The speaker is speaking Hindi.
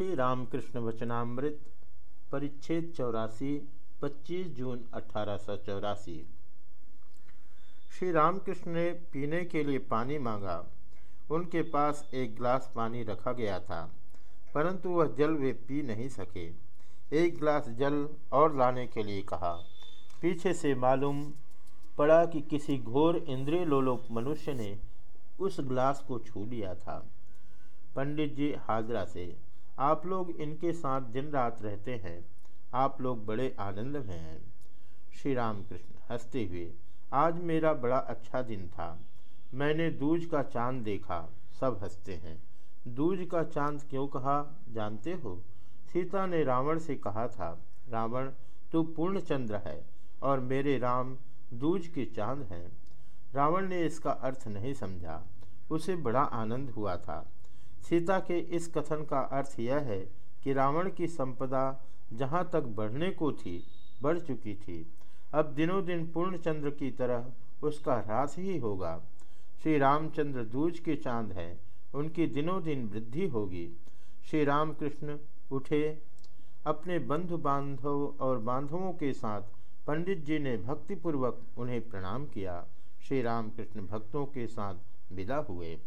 श्री रामकृष्ण वचनामृत, परिच्छेद चौरासी 25 जून अठारह सौ चौरासी। श्री रामकृष्ण ने पीने के लिए पानी मांगा। उनके पास एक गिलास पानी रखा गया था, परंतु वह जल वे पी नहीं सके। एक गिलास जल और लाने के लिए कहा। पीछे से मालूम पड़ा कि किसी घोर इंद्रिय लोलोप मनुष्य ने उस गिलास को छू लिया था। पंडित जी हाजरा से आप लोग इनके साथ दिन रात रहते हैं। आप लोग बड़े आनंद में हैं। श्री राम कृष्ण हँसते हुए, आज मेरा बड़ा अच्छा दिन था। मैंने दूज का चाँद देखा, सब हँसते हैं। दूज का चाँद क्यों कहा, जानते हो? सीता ने रावण से कहा था, रावण, तू पूर्ण चंद्र है और मेरे राम दूज के चाँद हैं। रावण ने इसका अर्थ नहीं समझा। उसे बड़ा आनंद हुआ था। सीता के इस कथन का अर्थ यह है कि रावण की संपदा जहाँ तक बढ़ने को थी, बढ़ चुकी थी। अब दिनों दिन पूर्णचंद्र की तरह उसका ह्रास ही होगा। श्री रामचंद्र दूज के चाँद हैं, उनकी दिनों दिन वृद्धि होगी। श्री रामकृष्ण उठे, अपने बंधु बांधव और बांधवों के साथ पंडित जी ने भक्तिपूर्वक उन्हें प्रणाम किया। श्री रामकृष्ण भक्तों के साथ विदा हुए।